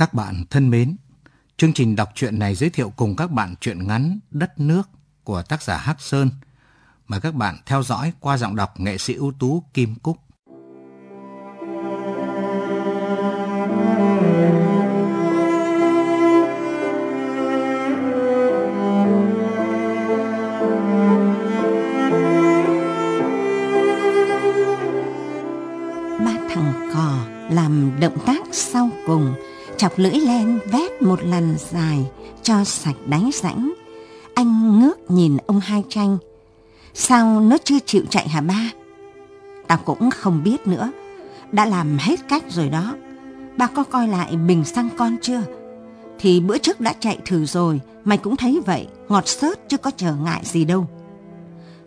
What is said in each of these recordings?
Các bạn thân mến, chương trình đọc truyện này giới thiệu cùng các bạn truyện ngắn Đất nước của tác giả Hắc Sơn. Mời các bạn theo dõi qua giọng đọc nghệ sĩ ưu tú Kim Cúc. ba thằng cò làm động tác sau cùng chọc lưỡi len vét một lần dài cho sạch đánh rãnh. Anh ngước nhìn ông hai tranh sao nó chưa chịu chạy hả ba? Tao cũng không biết nữa. Đã làm hết cách rồi đó. Ba có coi lại bình xăng con chưa? Thì bữa trước đã chạy thử rồi mày cũng thấy vậy ngọt xớt chứ có trở ngại gì đâu.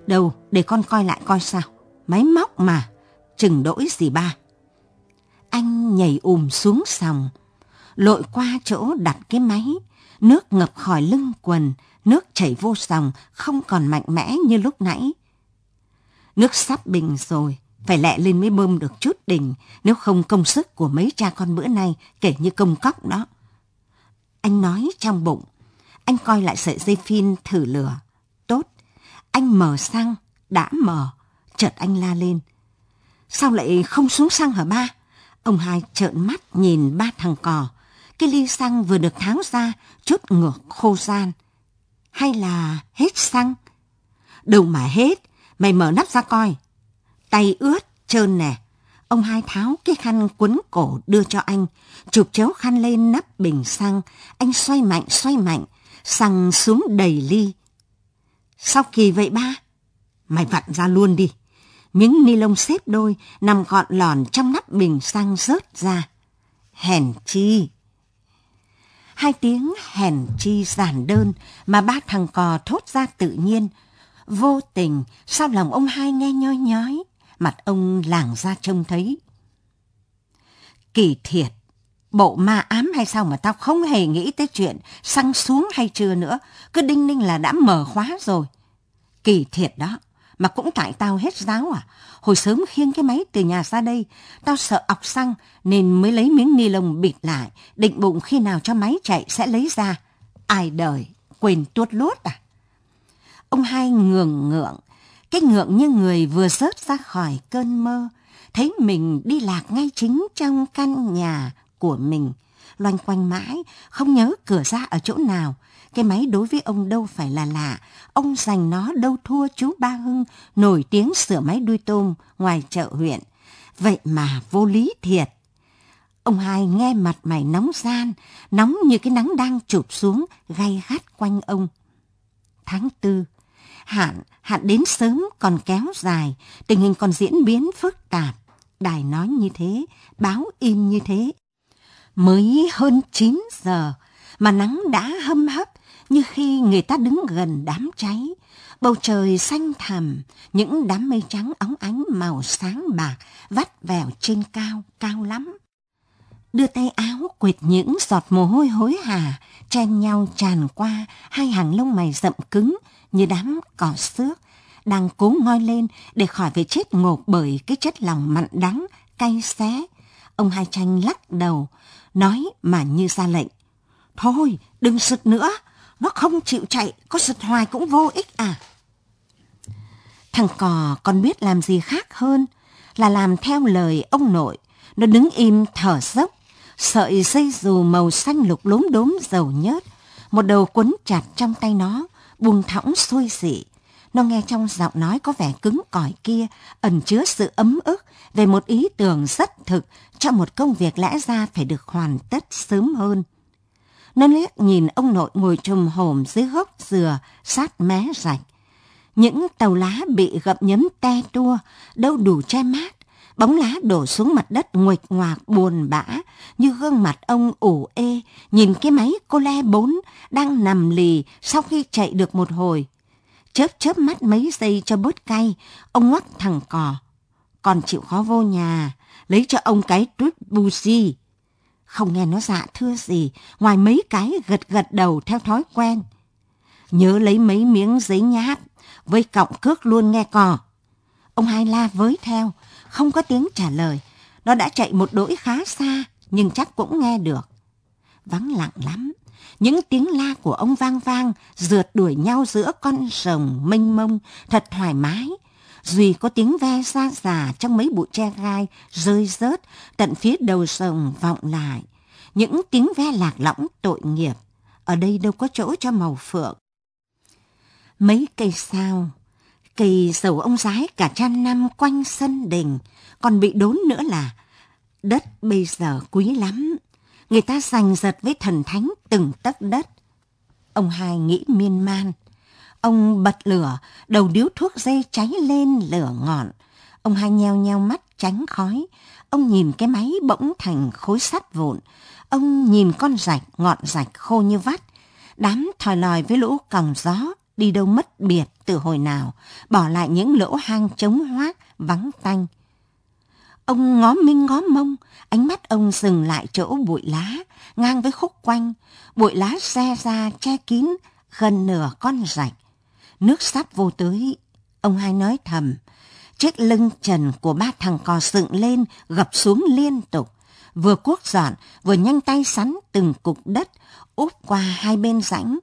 Đâu để con coi lại coi sao. Máy móc mà chừng đỗi gì ba. Anh nhảy ùm xuống sòng, lội qua chỗ đặt cái máy, nước ngập khỏi lưng quần, nước chảy vô dòng không còn mạnh mẽ như lúc nãy. Nước sắp bình rồi, phải lẹ lên mới bơm được chút đỉnh, nếu không công sức của mấy cha con bữa nay kể như công cóc đó. Anh nói trong bụng, anh coi lại sợi dây phin thử lửa. Tốt, anh mở xăng, đã mở, chợt anh la lên. Sao lại không xuống xăng hả ba? Ông hai trợn mắt nhìn ba thằng cò. Cái ly xăng vừa được tháo ra, chút ngược khô gian. Hay là hết xăng? Đâu mà hết, mày mở nắp ra coi. Tay ướt, trơn nè. Ông hai tháo cái khăn quấn cổ đưa cho anh, chụp chéo khăn lên nắp bình xăng. Anh xoay mạnh, xoay mạnh, xăng xuống đầy ly. Sao kỳ vậy ba? Mày vặn ra luôn đi miếng ni lông xếp đôi nằm gọn lòn trong nắp bình xăng rớt ra. Hèn chi! Hai tiếng hèn chi giản đơn mà ba thằng cò thốt ra tự nhiên. Vô tình, sao lòng ông hai nghe nhói nhói, mặt ông làng ra trông thấy. Kỳ thiệt, bộ ma ám hay sao mà tao không hề nghĩ tới chuyện xăng xuống hay chưa nữa, cứ đinh ninh là đã mở khóa rồi. Kỳ thiệt đó. Mà cũng tại tao hết giáo à? Hồi sớm khiêng cái máy từ nhà ra đây, tao sợ ọc xăng nên mới lấy miếng ni lông bịt lại, định bụng khi nào cho máy chạy sẽ lấy ra. Ai đời, quên tuốt lút à? Ông hai ngường ngượng, cái ngượng như người vừa rớt ra khỏi cơn mơ, thấy mình đi lạc ngay chính trong căn nhà của mình, loanh quanh mãi, không nhớ cửa ra ở chỗ nào, cái máy đối với ông đâu phải là lạ, ông giành nó đâu thua chú Ba Hưng, nổi tiếng sửa máy đuôi tôm ngoài chợ huyện. Vậy mà vô lý thiệt. Ông hai nghe mặt mày nóng gian, nóng như cái nắng đang chụp xuống, gay gắt quanh ông. Tháng tư, hạn, hạn đến sớm còn kéo dài, tình hình còn diễn biến phức tạp. Đài nói như thế, báo im như thế. Mới hơn 9 giờ mà nắng đã hâm hấp như khi người ta đứng gần đám cháy. Bầu trời xanh thẳm, những đám mây trắng óng ánh màu sáng bạc vắt vẻo trên cao, cao lắm. Đưa tay áo quệt những giọt mồ hôi hối hả, chen nhau tràn qua hai hàng lông mày rậm cứng như đám cỏ xước, đang cố ngoi lên để khỏi phải chết ngột bởi cái chất lòng mặn đắng, cay xé. Ông hai tranh lắc đầu, nói mà như ra lệnh. Thôi, đừng sực nữa, nó không chịu chạy, có sực hoài cũng vô ích à. Thằng cò còn biết làm gì khác hơn là làm theo lời ông nội. Nó đứng im thở dốc, sợi dây dù màu xanh lục lốm đốm dầu nhớt, một đầu quấn chặt trong tay nó, buông thõng xuôi dị. Nó nghe trong giọng nói có vẻ cứng cỏi kia, ẩn chứa sự ấm ức về một ý tưởng rất thực cho một công việc lẽ ra phải được hoàn tất sớm hơn. Nó liếc nhìn ông nội ngồi trùm hổm dưới gốc dừa sát mé rạch. Những tàu lá bị gậm nhấm te tua, đâu đủ che mát. Bóng lá đổ xuống mặt đất nguệch ngoạc buồn bã, như gương mặt ông ủ ê, nhìn cái máy cô le bốn đang nằm lì sau khi chạy được một hồi. Chớp chớp mắt mấy giây cho bớt cay, ông ngoắt thằng cò. Còn chịu khó vô nhà, lấy cho ông cái trút si. không nghe nó dạ thưa gì, ngoài mấy cái gật gật đầu theo thói quen. Nhớ lấy mấy miếng giấy nháp, với cọng cước luôn nghe cò. Ông hai la với theo, không có tiếng trả lời. Nó đã chạy một đỗi khá xa, nhưng chắc cũng nghe được. vắng lặng lắm. Những tiếng la của ông vang vang, rượt đuổi nhau giữa con rồng mênh mông, thật thoải mái. Duy có tiếng ve xa xà trong mấy bụi tre gai rơi rớt tận phía đầu rồng vọng lại. Những tiếng ve lạc lõng tội nghiệp. Ở đây đâu có chỗ cho màu phượng. Mấy cây sao, cây sầu ông giái cả trăm năm quanh sân đình, còn bị đốn nữa là đất bây giờ quý lắm. Người ta giành giật với thần thánh từng tấc đất. Ông hai nghĩ miên man. Ông bật lửa, đầu điếu thuốc dây cháy lên lửa ngọn. Ông hai nheo nheo mắt tránh khói. Ông nhìn cái máy bỗng thành khối sắt vụn. Ông nhìn con rạch, ngọn rạch khô như vắt. Đám thòi lòi với lũ còng gió, đi đâu mất biệt từ hồi nào, bỏ lại những lỗ hang trống hoác, vắng tanh. Ông ngó minh ngó mông, ánh mắt ông dừng lại chỗ bụi lá, ngang với khúc quanh. Bụi lá xe ra che kín gần nửa con rạch. Nước sắp vô tới, ông hai nói thầm. Chiếc lưng trần của ba thằng cò dựng lên, gập xuống liên tục. Vừa cuốc dọn, vừa nhanh tay sắn từng cục đất, úp qua hai bên rãnh.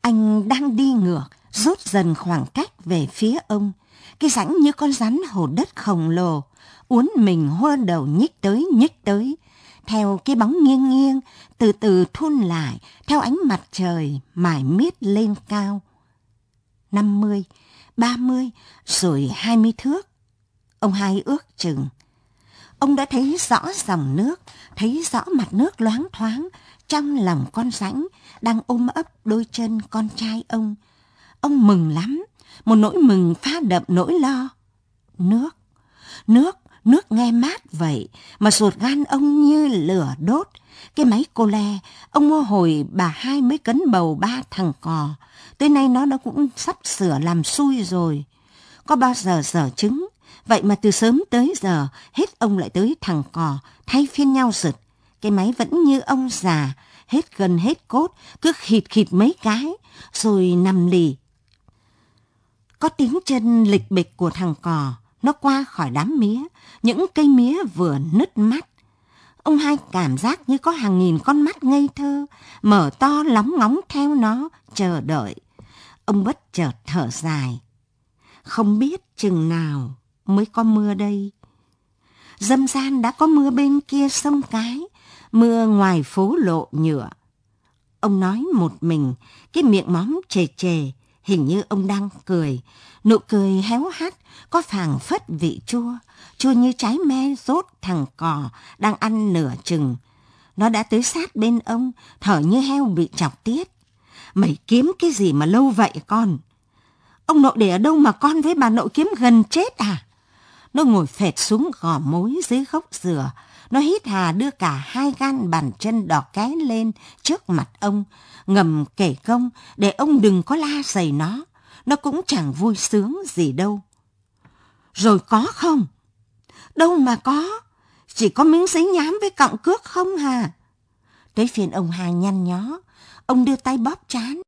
Anh đang đi ngược, rút dần khoảng cách về phía ông. Cái rãnh như con rắn hồ đất khổng lồ, uốn mình hoa đầu nhích tới nhích tới, theo cái bóng nghiêng nghiêng, từ từ thun lại, theo ánh mặt trời mải miết lên cao. năm mươi, ba mươi, rồi hai mươi thước. Ông hai ước chừng. Ông đã thấy rõ dòng nước, thấy rõ mặt nước loáng thoáng trong lòng con rãnh đang ôm ấp đôi chân con trai ông. Ông mừng lắm, một nỗi mừng pha đậm nỗi lo. Nước, nước, nước nghe mát vậy mà ruột gan ông như lửa đốt. Cái máy cô le, ông mua hồi bà hai mới cấn bầu ba thằng cò. Tới nay nó nó cũng sắp sửa làm xui rồi. Có bao giờ dở trứng, vậy mà từ sớm tới giờ hết ông lại tới thằng cò, thay phiên nhau giật. Cái máy vẫn như ông già, hết gần hết cốt, cứ khịt khịt mấy cái, rồi nằm lì. Có tiếng chân lịch bịch của thằng cò, nó qua khỏi đám mía, những cây mía vừa nứt mắt. Ông hai cảm giác như có hàng nghìn con mắt ngây thơ, mở to lóng ngóng theo nó, chờ đợi. Ông bất chợt thở dài. Không biết chừng nào mới có mưa đây. Dâm gian đã có mưa bên kia sông Cái, mưa ngoài phố lộ nhựa. Ông nói một mình, cái miệng móm chề chề, hình như ông đang cười. Nụ cười héo hắt, có phảng phất vị chua, chua như trái me rốt thằng cò đang ăn nửa chừng. Nó đã tới sát bên ông, thở như heo bị chọc tiết. Mày kiếm cái gì mà lâu vậy con? Ông nội để ở đâu mà con với bà nội kiếm gần chết à? Nó ngồi phệt xuống gò mối dưới gốc dừa. Nó hít hà đưa cả hai gan bàn chân đỏ cái lên trước mặt ông, ngầm kể công để ông đừng có la giày nó. Nó cũng chẳng vui sướng gì đâu. Rồi có không? Đâu mà có. Chỉ có miếng giấy nhám với cọng cước không hà. Tới phiền ông Hà nhăn nhó, ông đưa tay bóp chán.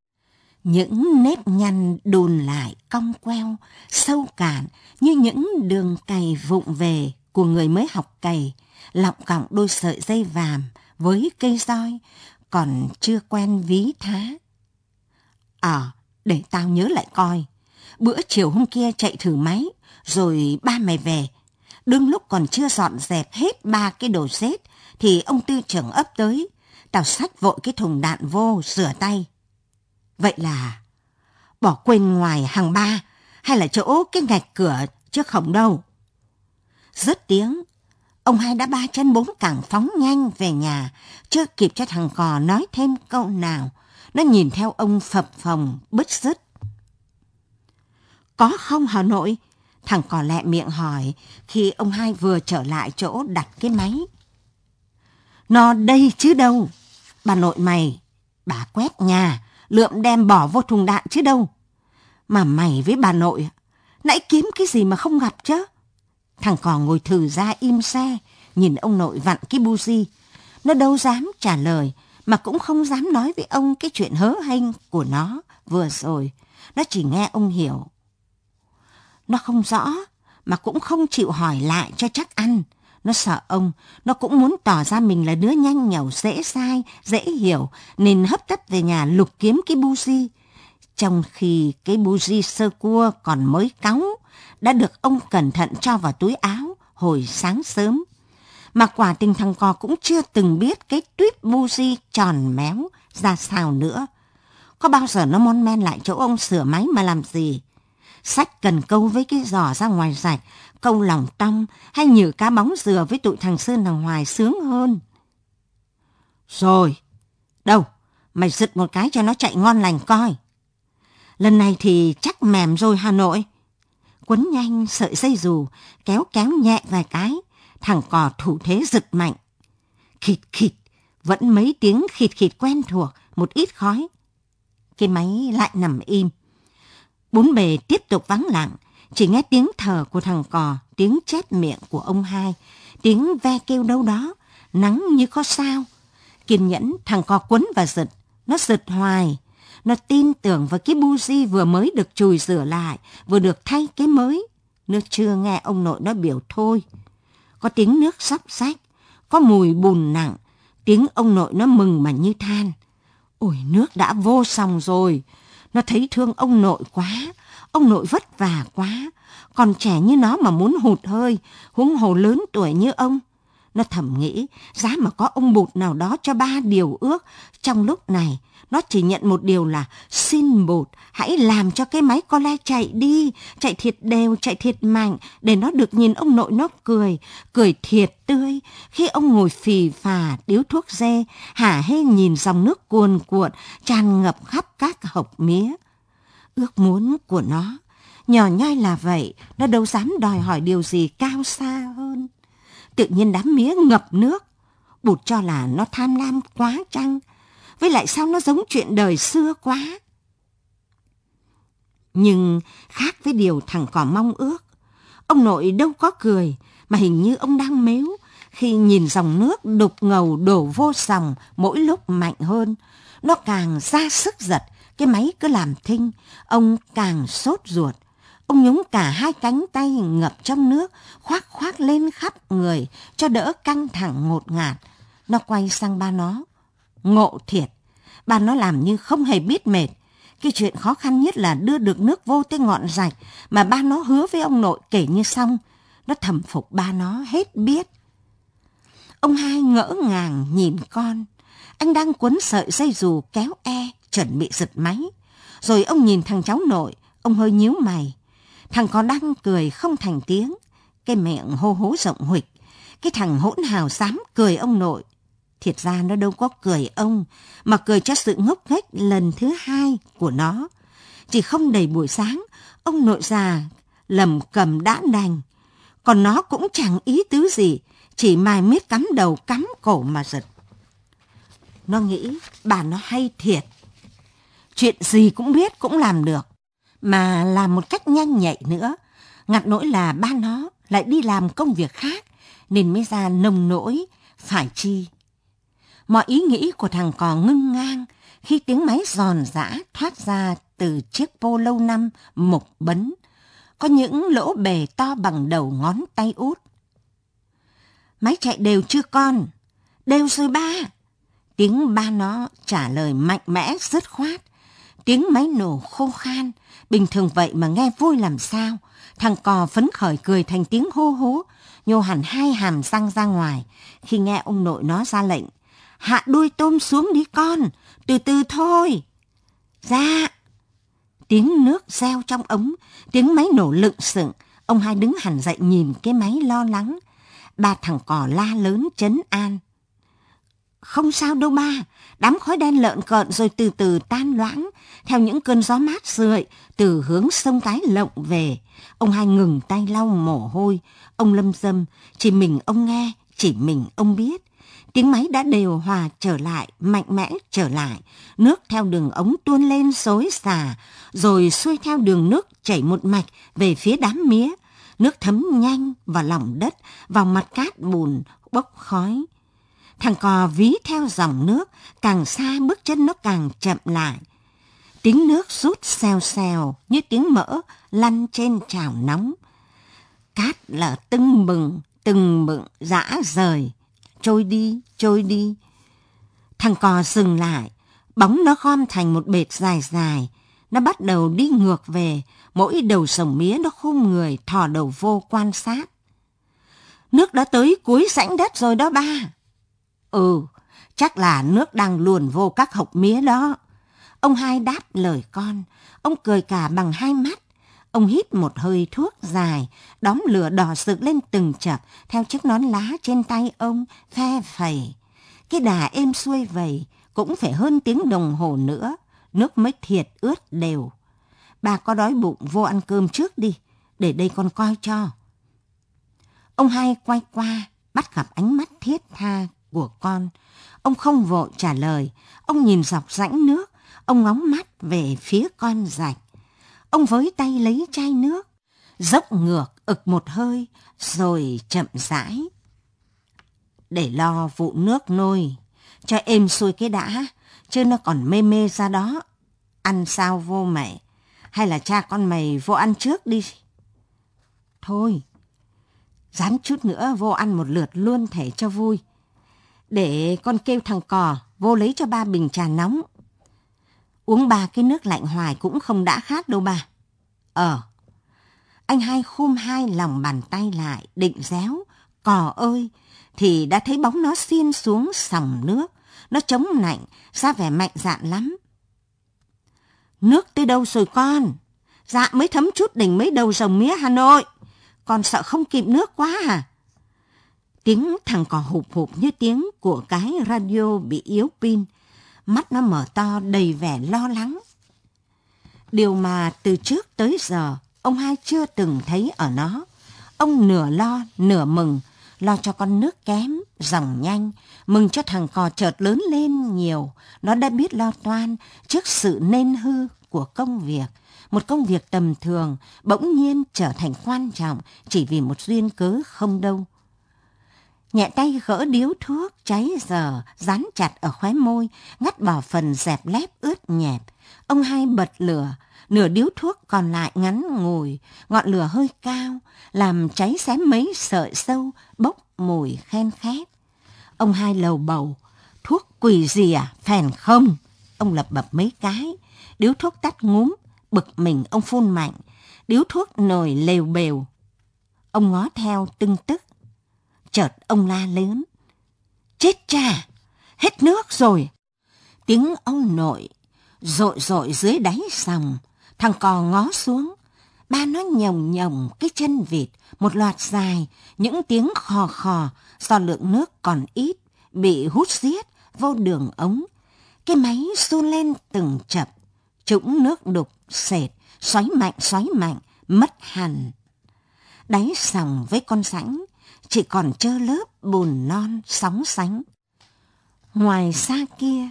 Những nếp nhăn đùn lại cong queo, sâu cạn như những đường cày vụng về của người mới học cày, lọng cọng đôi sợi dây vàm với cây roi, còn chưa quen ví thá. Ờ, để tao nhớ lại coi. Bữa chiều hôm kia chạy thử máy, rồi ba mày về. Đương lúc còn chưa dọn dẹp hết ba cái đồ xếp, thì ông tư trưởng ấp tới. Tao xách vội cái thùng đạn vô, rửa tay. Vậy là bỏ quên ngoài hàng ba, hay là chỗ cái ngạch cửa chứ không đâu. Rớt tiếng, ông hai đã ba chân bốn cẳng phóng nhanh về nhà, chưa kịp cho thằng cò nói thêm câu nào. Nó nhìn theo ông phập phồng, bứt rứt. Có không Hà Nội? Thằng cò lẹ miệng hỏi khi ông hai vừa trở lại chỗ đặt cái máy. Nó đây chứ đâu. Bà nội mày, bà quét nhà, lượm đem bỏ vô thùng đạn chứ đâu. Mà mày với bà nội, nãy kiếm cái gì mà không gặp chứ? Thằng cò ngồi thử ra im xe, nhìn ông nội vặn cái buji. Nó đâu dám trả lời, mà cũng không dám nói với ông cái chuyện hớ hênh của nó vừa rồi. Nó chỉ nghe ông hiểu. Nó không rõ, mà cũng không chịu hỏi lại cho chắc ăn. Nó sợ ông, nó cũng muốn tỏ ra mình là đứa nhanh nhẩu, dễ sai, dễ hiểu, nên hấp tấp về nhà lục kiếm cái buji. Trong khi cái buji sơ cua còn mới cáu, đã được ông cẩn thận cho vào túi áo hồi sáng sớm. Mà quả tình thằng cò cũng chưa từng biết cái tuyết buji tròn méo ra sao nữa. Có bao giờ nó mon men lại chỗ ông sửa máy mà làm gì? Sách cần câu với cái giỏ ra ngoài rạch, câu lòng tong hay nhử cá bóng dừa với tụi thằng Sơn thằng Hoài sướng hơn. Rồi, đâu, mày giật một cái cho nó chạy ngon lành coi. Lần này thì chắc mềm rồi Hà Nội. Quấn nhanh sợi dây dù, kéo kéo nhẹ vài cái, thằng cò thủ thế giật mạnh. Khịt khịt, vẫn mấy tiếng khịt khịt quen thuộc, một ít khói. Cái máy lại nằm im. Bốn bề tiếp tục vắng lặng, chỉ nghe tiếng thở của thằng cò, tiếng chép miệng của ông hai, tiếng ve kêu đâu đó, nắng như có sao. Kiên nhẫn thằng cò quấn và giật, nó giật hoài. Nó tin tưởng vào cái buji vừa mới được chùi rửa lại, vừa được thay cái mới. Nó chưa nghe ông nội nó biểu thôi. Có tiếng nước sắp sách, có mùi bùn nặng, tiếng ông nội nó mừng mà như than. Ôi nước đã vô xong rồi, nó thấy thương ông nội quá, ông nội vất vả quá, còn trẻ như nó mà muốn hụt hơi, huống hồ lớn tuổi như ông. Nó thầm nghĩ, giá mà có ông bụt nào đó cho ba điều ước, trong lúc này, nó chỉ nhận một điều là xin bụt, hãy làm cho cái máy co le chạy đi, chạy thiệt đều, chạy thiệt mạnh, để nó được nhìn ông nội nó cười, cười thiệt tươi. Khi ông ngồi phì phà, điếu thuốc dê, hả hê nhìn dòng nước cuồn cuộn, tràn ngập khắp các hộc mía. Ước muốn của nó, nhỏ nhoi là vậy, nó đâu dám đòi hỏi điều gì cao xa hơn tự nhiên đám mía ngập nước. Bụt cho là nó tham lam quá chăng? Với lại sao nó giống chuyện đời xưa quá? Nhưng khác với điều thằng cỏ mong ước, ông nội đâu có cười, mà hình như ông đang mếu khi nhìn dòng nước đục ngầu đổ vô sòng mỗi lúc mạnh hơn. Nó càng ra sức giật, cái máy cứ làm thinh, ông càng sốt ruột. Ông nhúng cả hai cánh tay ngập trong nước, khoác khoác lên khắp người cho đỡ căng thẳng ngột ngạt. Nó quay sang ba nó. Ngộ thiệt, ba nó làm như không hề biết mệt. Cái chuyện khó khăn nhất là đưa được nước vô tới ngọn rạch mà ba nó hứa với ông nội kể như xong. Nó thầm phục ba nó hết biết. Ông hai ngỡ ngàng nhìn con. Anh đang quấn sợi dây dù kéo e, chuẩn bị giật máy. Rồi ông nhìn thằng cháu nội, ông hơi nhíu mày. Thằng con đang cười không thành tiếng, cái miệng hô hố rộng huịch. Cái thằng hỗn hào dám cười ông nội. Thiệt ra nó đâu có cười ông, mà cười cho sự ngốc nghếch lần thứ hai của nó. Chỉ không đầy buổi sáng, ông nội già lầm cầm đã đành. Còn nó cũng chẳng ý tứ gì, chỉ mai miết cắm đầu cắm cổ mà giật. Nó nghĩ bà nó hay thiệt. Chuyện gì cũng biết cũng làm được mà làm một cách nhanh nhạy nữa. Ngặt nỗi là ba nó lại đi làm công việc khác, nên mới ra nông nỗi, phải chi. Mọi ý nghĩ của thằng cò ngưng ngang khi tiếng máy giòn giã thoát ra từ chiếc vô lâu năm mục bấn, có những lỗ bề to bằng đầu ngón tay út. Máy chạy đều chưa con? Đều rồi ba. Tiếng ba nó trả lời mạnh mẽ, dứt khoát. Tiếng máy nổ khô khan, Bình thường vậy mà nghe vui làm sao. Thằng cò phấn khởi cười thành tiếng hô hố, nhô hẳn hai hàm răng ra ngoài khi nghe ông nội nó ra lệnh. Hạ đuôi tôm xuống đi con, từ từ thôi. Dạ. Tiếng nước reo trong ống, tiếng máy nổ lựng sựng. Ông hai đứng hẳn dậy nhìn cái máy lo lắng. Ba thằng cò la lớn chấn an. Không sao đâu ba, đám khói đen lợn cợn rồi từ từ tan loãng, theo những cơn gió mát rượi từ hướng sông Cái Lộng về. Ông hai ngừng tay lau mồ hôi, ông lâm dâm, chỉ mình ông nghe, chỉ mình ông biết. Tiếng máy đã đều hòa trở lại, mạnh mẽ trở lại. Nước theo đường ống tuôn lên xối xả, rồi xuôi theo đường nước chảy một mạch về phía đám mía. Nước thấm nhanh vào lòng đất, vào mặt cát bùn, bốc khói. Thằng cò ví theo dòng nước, càng xa bước chân nó càng chậm lại. Tiếng nước rút xèo xèo như tiếng mỡ lăn trên chảo nóng. Cát lở tưng bừng từng mựng dã rời, trôi đi, trôi đi. Thằng cò dừng lại, bóng nó gom thành một bệt dài dài. Nó bắt đầu đi ngược về, mỗi đầu sổng mía nó khum người thò đầu vô quan sát. Nước đã tới cuối rãnh đất rồi đó ba. Ừ, chắc là nước đang luồn vô các hộc mía đó. Ông hai đáp lời con, ông cười cả bằng hai mắt. Ông hít một hơi thuốc dài, đóm lửa đỏ sực lên từng chập theo chiếc nón lá trên tay ông, phe phẩy. Cái đà êm xuôi vầy cũng phải hơn tiếng đồng hồ nữa, nước mới thiệt ướt đều. Bà có đói bụng vô ăn cơm trước đi, để đây con coi cho. Ông hai quay qua, bắt gặp ánh mắt thiết tha của con. Ông không vội trả lời, ông nhìn dọc rãnh nước, ông ngóng mắt về phía con rạch. Ông với tay lấy chai nước, dốc ngược ực một hơi, rồi chậm rãi. Để lo vụ nước nôi, cho êm xuôi cái đã, chứ nó còn mê mê ra đó. Ăn sao vô mẹ? hay là cha con mày vô ăn trước đi. Thôi, dán chút nữa vô ăn một lượt luôn thể cho vui. Để con kêu thằng cò vô lấy cho ba bình trà nóng. Uống ba cái nước lạnh hoài cũng không đã khát đâu bà. Ờ. Anh hai khum hai lòng bàn tay lại, định réo. Cò ơi! Thì đã thấy bóng nó xiên xuống sòng nước. Nó chống nạnh, ra vẻ mạnh dạn lắm. Nước tới đâu rồi con? Dạ mới thấm chút đỉnh mấy đầu rồng mía Hà Nội. Con sợ không kịp nước quá à? Tiếng thằng cò hụp hụp như tiếng của cái radio bị yếu pin. Mắt nó mở to đầy vẻ lo lắng. Điều mà từ trước tới giờ ông hai chưa từng thấy ở nó. Ông nửa lo, nửa mừng, lo cho con nước kém, dòng nhanh, mừng cho thằng cò chợt lớn lên nhiều. Nó đã biết lo toan trước sự nên hư của công việc. Một công việc tầm thường bỗng nhiên trở thành quan trọng chỉ vì một duyên cớ không đâu. Nhẹ tay gỡ điếu thuốc cháy giờ, dán chặt ở khóe môi, ngắt bỏ phần dẹp lép ướt nhẹp. Ông hai bật lửa, nửa điếu thuốc còn lại ngắn ngùi, ngọn lửa hơi cao, làm cháy xém mấy sợi sâu, bốc mùi khen khét. Ông hai lầu bầu, thuốc quỷ gì à, phèn không? Ông lập bập mấy cái, điếu thuốc tắt ngúm, bực mình ông phun mạnh, điếu thuốc nổi lều bều. Ông ngó theo tưng tức, chợt ông la lớn. Chết cha, hết nước rồi. Tiếng ông nội rội rội dưới đáy sòng, thằng cò ngó xuống. Ba nó nhồng nhồng cái chân vịt, một loạt dài, những tiếng khò khò do lượng nước còn ít, bị hút xiết vô đường ống. Cái máy xu lên từng chập, trũng nước đục, sệt, xoáy mạnh xoáy mạnh, mất hẳn. Đáy sòng với con rãnh, chỉ còn trơ lớp bùn non sóng sánh. Ngoài xa kia,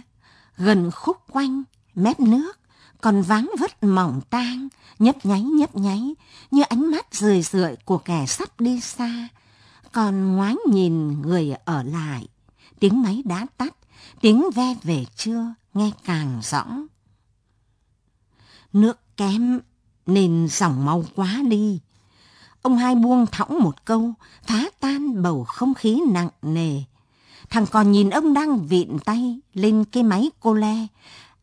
gần khúc quanh, mép nước, còn váng vất mỏng tang, nhấp nháy nhấp nháy, như ánh mắt rười rượi của kẻ sắp đi xa. Còn ngoái nhìn người ở lại, tiếng máy đã tắt, tiếng ve về chưa, nghe càng rõ. Nước kém nên dòng mau quá đi. Ông hai buông thõng một câu, phá tan bầu không khí nặng nề. Thằng còn nhìn ông đang vịn tay lên cái máy cô le,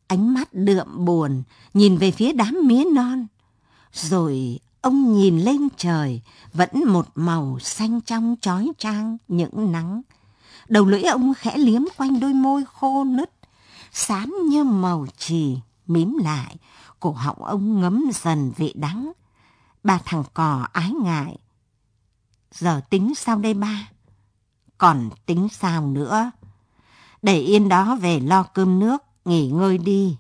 ánh mắt đượm buồn, nhìn về phía đám mía non. Rồi ông nhìn lên trời, vẫn một màu xanh trong chói chang những nắng. Đầu lưỡi ông khẽ liếm quanh đôi môi khô nứt, xám như màu trì, mím lại, cổ họng ông ngấm dần vị đắng. Ba thằng cò ái ngại. Giờ tính sao đây ba? Còn tính sao nữa? Để yên đó về lo cơm nước, nghỉ ngơi đi.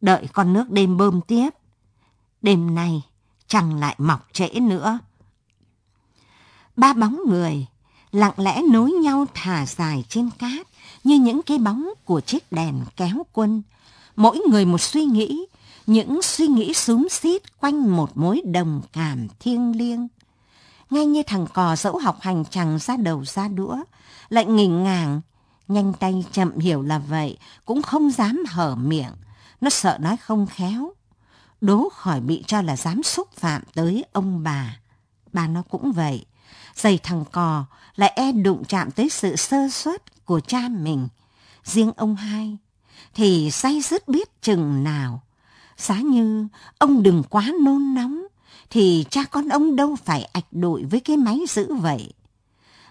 Đợi con nước đêm bơm tiếp. Đêm nay chẳng lại mọc trễ nữa. Ba bóng người lặng lẽ nối nhau thả dài trên cát như những cái bóng của chiếc đèn kéo quân. Mỗi người một suy nghĩ, những suy nghĩ xúm xít quanh một mối đồng cảm thiêng liêng. Ngay như thằng cò dẫu học hành chẳng ra đầu ra đũa, lại nghỉnh ngàng, nhanh tay chậm hiểu là vậy, cũng không dám hở miệng, nó sợ nói không khéo. Đố khỏi bị cho là dám xúc phạm tới ông bà. Bà nó cũng vậy, giày thằng cò lại e đụng chạm tới sự sơ suất của cha mình. Riêng ông hai thì say dứt biết chừng nào. Giá như ông đừng quá nôn nóng, thì cha con ông đâu phải ạch đội với cái máy dữ vậy.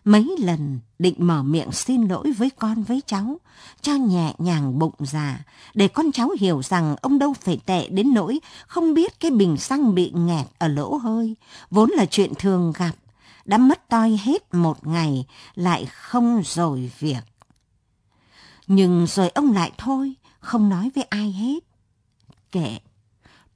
Mấy lần định mở miệng xin lỗi với con với cháu, cho nhẹ nhàng bụng già, để con cháu hiểu rằng ông đâu phải tệ đến nỗi không biết cái bình xăng bị nghẹt ở lỗ hơi, vốn là chuyện thường gặp, đã mất toi hết một ngày, lại không rồi việc. Nhưng rồi ông lại thôi, không nói với ai hết. Kệ,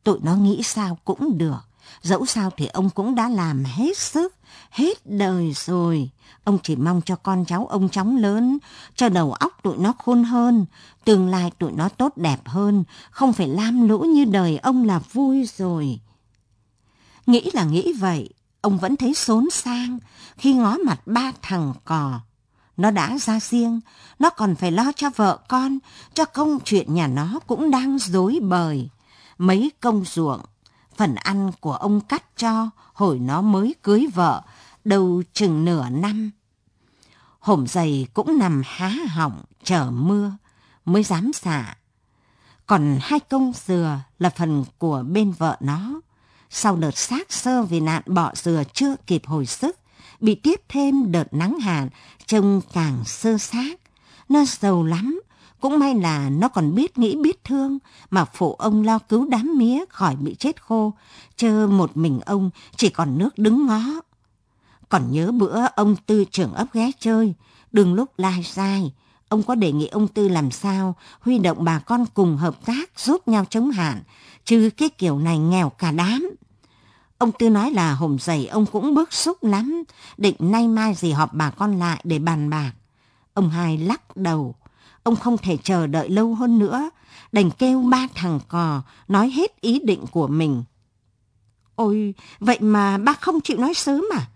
tụi nó nghĩ sao cũng được. Dẫu sao thì ông cũng đã làm hết sức, hết đời rồi. Ông chỉ mong cho con cháu ông chóng lớn, cho đầu óc tụi nó khôn hơn, tương lai tụi nó tốt đẹp hơn, không phải lam lũ như đời ông là vui rồi. Nghĩ là nghĩ vậy, ông vẫn thấy xốn sang khi ngó mặt ba thằng cò. Nó đã ra riêng, nó còn phải lo cho vợ con, cho công chuyện nhà nó cũng đang dối bời. Mấy công ruộng phần ăn của ông cắt cho hồi nó mới cưới vợ, đầu chừng nửa năm. Hổm giày cũng nằm há hỏng chờ mưa mới dám xả. Còn hai công dừa là phần của bên vợ nó. Sau đợt xác sơ vì nạn bọ dừa chưa kịp hồi sức, bị tiếp thêm đợt nắng hạn, trông càng sơ xác. Nó giàu lắm, cũng may là nó còn biết nghĩ biết thương mà phụ ông lo cứu đám mía khỏi bị chết khô, chơ một mình ông chỉ còn nước đứng ngó. Còn nhớ bữa ông Tư trưởng ấp ghé chơi, đừng lúc lai sai, ông có đề nghị ông Tư làm sao huy động bà con cùng hợp tác giúp nhau chống hạn, chứ cái kiểu này nghèo cả đám. Ông Tư nói là hổm dậy ông cũng bức xúc lắm, định nay mai gì họp bà con lại để bàn bạc. Ông hai lắc đầu, Ông không thể chờ đợi lâu hơn nữa, đành kêu ba thằng cò nói hết ý định của mình. Ôi, vậy mà bác không chịu nói sớm à?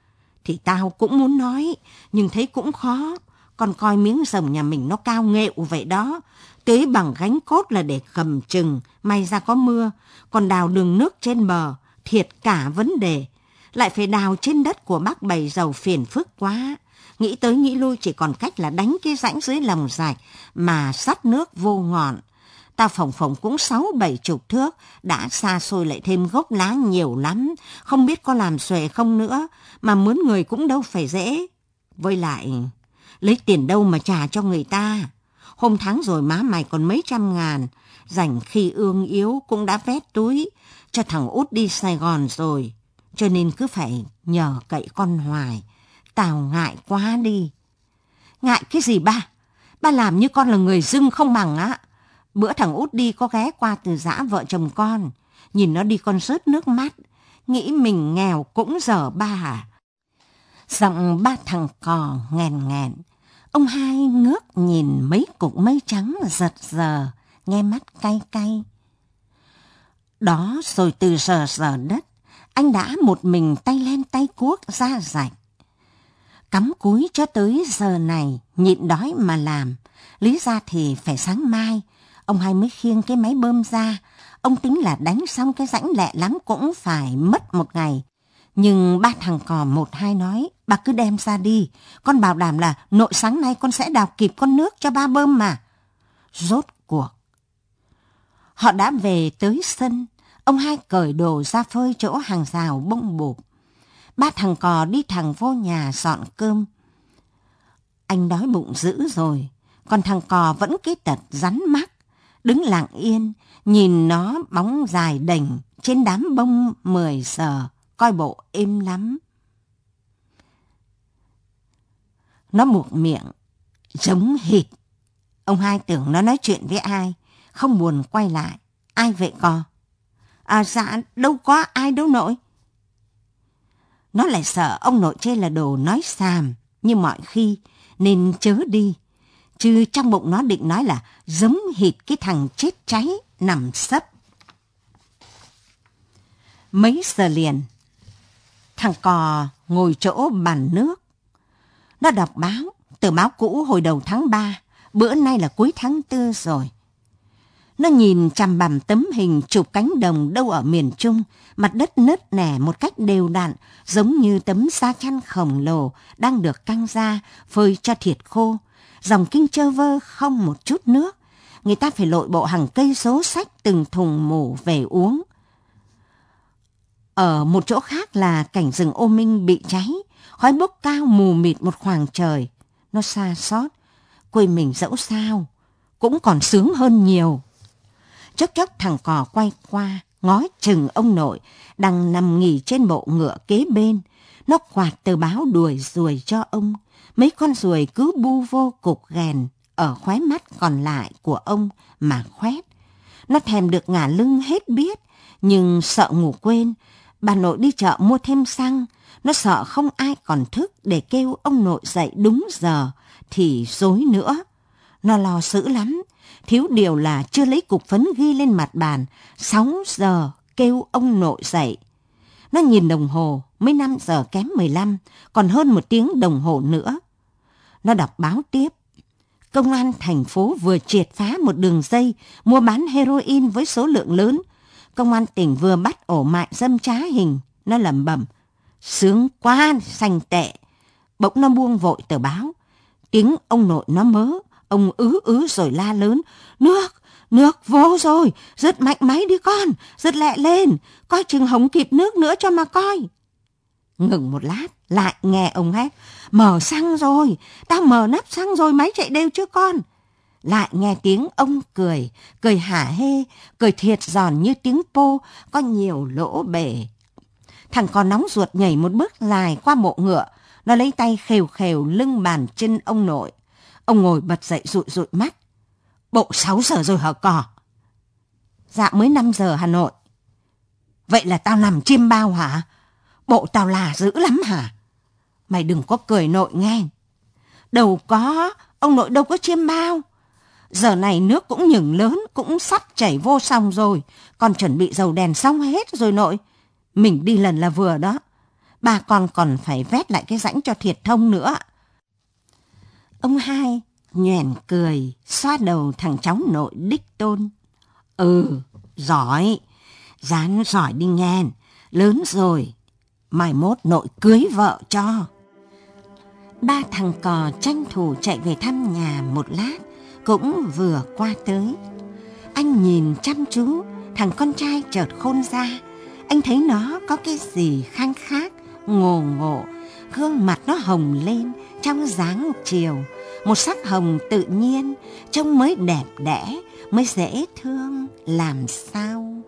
Thì tao cũng muốn nói, nhưng thấy cũng khó. Còn coi miếng rồng nhà mình nó cao nghệu vậy đó. Tới bằng gánh cốt là để cầm chừng, may ra có mưa. Còn đào đường nước trên bờ, thiệt cả vấn đề. Lại phải đào trên đất của bác bầy giàu phiền phức quá. Nghĩ tới nghĩ lui chỉ còn cách là đánh cái rãnh dưới lòng rạch mà sắt nước vô ngọn. Ta phỏng phỏng cũng sáu bảy chục thước, đã xa xôi lại thêm gốc lá nhiều lắm, không biết có làm xuề không nữa, mà mướn người cũng đâu phải dễ. Với lại, lấy tiền đâu mà trả cho người ta. Hôm tháng rồi má mày còn mấy trăm ngàn, dành khi ương yếu cũng đã vét túi, cho thằng út đi Sài Gòn rồi, cho nên cứ phải nhờ cậy con hoài. Tào ngại quá đi. Ngại cái gì ba? Ba làm như con là người dưng không bằng á. Bữa thằng út đi có ghé qua từ giã vợ chồng con. Nhìn nó đi con rớt nước mắt. Nghĩ mình nghèo cũng dở ba à. Giọng ba thằng cò nghèn nghèn. Ông hai ngước nhìn mấy cục mây trắng giật giờ, nghe mắt cay cay. Đó rồi từ giờ giờ đất, anh đã một mình tay lên tay cuốc ra rạch cắm cúi cho tới giờ này, nhịn đói mà làm. Lý ra thì phải sáng mai, ông hai mới khiêng cái máy bơm ra. Ông tính là đánh xong cái rãnh lẹ lắm cũng phải mất một ngày. Nhưng ba thằng cò một hai nói, bà cứ đem ra đi. Con bảo đảm là nội sáng nay con sẽ đào kịp con nước cho ba bơm mà. Rốt cuộc. Họ đã về tới sân. Ông hai cởi đồ ra phơi chỗ hàng rào bông bột ba thằng cò đi thẳng vô nhà dọn cơm. Anh đói bụng dữ rồi, còn thằng cò vẫn cái tật rắn mắt, đứng lặng yên, nhìn nó bóng dài đỉnh trên đám bông mười giờ, coi bộ êm lắm. Nó buộc miệng, giống hệt. Ông hai tưởng nó nói chuyện với ai, không buồn quay lại. Ai vậy cò? À dạ, đâu có ai đâu nội. Nó lại sợ ông nội chê là đồ nói xàm như mọi khi, nên chớ đi. Chứ trong bụng nó định nói là giống hệt cái thằng chết cháy nằm sấp. Mấy giờ liền, thằng cò ngồi chỗ bàn nước. Nó đọc báo, tờ báo cũ hồi đầu tháng 3, bữa nay là cuối tháng 4 rồi. Nó nhìn chằm bằm tấm hình chụp cánh đồng đâu ở miền Trung, mặt đất nứt nẻ một cách đều đặn, giống như tấm sa chăn khổng lồ đang được căng ra, phơi cho thiệt khô. Dòng kinh chơ vơ không một chút nước. Người ta phải lội bộ hàng cây số sách từng thùng mủ về uống. Ở một chỗ khác là cảnh rừng ô minh bị cháy, khói bốc cao mù mịt một khoảng trời. Nó xa xót, quê mình dẫu sao, cũng còn sướng hơn nhiều. Chốc chốc thằng cò quay qua, ngó chừng ông nội, đang nằm nghỉ trên bộ ngựa kế bên. Nó quạt tờ báo đuổi ruồi cho ông. Mấy con ruồi cứ bu vô cục ghèn ở khóe mắt còn lại của ông mà khoét. Nó thèm được ngả lưng hết biết, nhưng sợ ngủ quên. Bà nội đi chợ mua thêm xăng, nó sợ không ai còn thức để kêu ông nội dậy đúng giờ, thì dối nữa. Nó lo dữ lắm, thiếu điều là chưa lấy cục phấn ghi lên mặt bàn, 6 giờ kêu ông nội dậy. Nó nhìn đồng hồ, mấy năm giờ kém 15, còn hơn một tiếng đồng hồ nữa. Nó đọc báo tiếp. Công an thành phố vừa triệt phá một đường dây mua bán heroin với số lượng lớn. Công an tỉnh vừa bắt ổ mại dâm trá hình. Nó lẩm bẩm. Sướng quá, xanh tệ. Bỗng nó buông vội tờ báo. Tiếng ông nội nó mớ. Ông ứ ứ rồi la lớn. Nước, nước vô rồi. Rất mạnh máy đi con. Rất lẹ lên. Coi chừng hống kịp nước nữa cho mà coi. Ngừng một lát, lại nghe ông hét. Mở xăng rồi. Tao mở nắp xăng rồi máy chạy đều chưa con. Lại nghe tiếng ông cười, cười hả hê, cười thiệt giòn như tiếng pô, có nhiều lỗ bể. Thằng con nóng ruột nhảy một bước dài qua mộ ngựa, nó lấy tay khều khều lưng bàn chân ông nội. Ông ngồi bật dậy rụi rụi mắt. Bộ 6 giờ rồi hở cò? Dạ mới 5 giờ Hà Nội. Vậy là tao nằm chiêm bao hả? Bộ tao là dữ lắm hả? Mày đừng có cười nội nghe. Đâu có, ông nội đâu có chiêm bao. Giờ này nước cũng nhửng lớn, cũng sắp chảy vô xong rồi. Còn chuẩn bị dầu đèn xong hết rồi nội. Mình đi lần là vừa đó. bà con còn phải vét lại cái rãnh cho thiệt thông nữa. Ông hai nhoèn cười, xoa đầu thằng cháu nội đích tôn. Ừ, giỏi. Dán giỏi đi nghe. Lớn rồi. Mai mốt nội cưới vợ cho. Ba thằng cò tranh thủ chạy về thăm nhà một lát, cũng vừa qua tới. Anh nhìn chăm chú, thằng con trai chợt khôn ra. Anh thấy nó có cái gì khang khác, ngồ ngộ, gương mặt nó hồng lên trong dáng chiều, một sắc hồng tự nhiên, trông mới đẹp đẽ, mới dễ thương làm sao.